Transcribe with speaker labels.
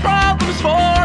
Speaker 1: problems for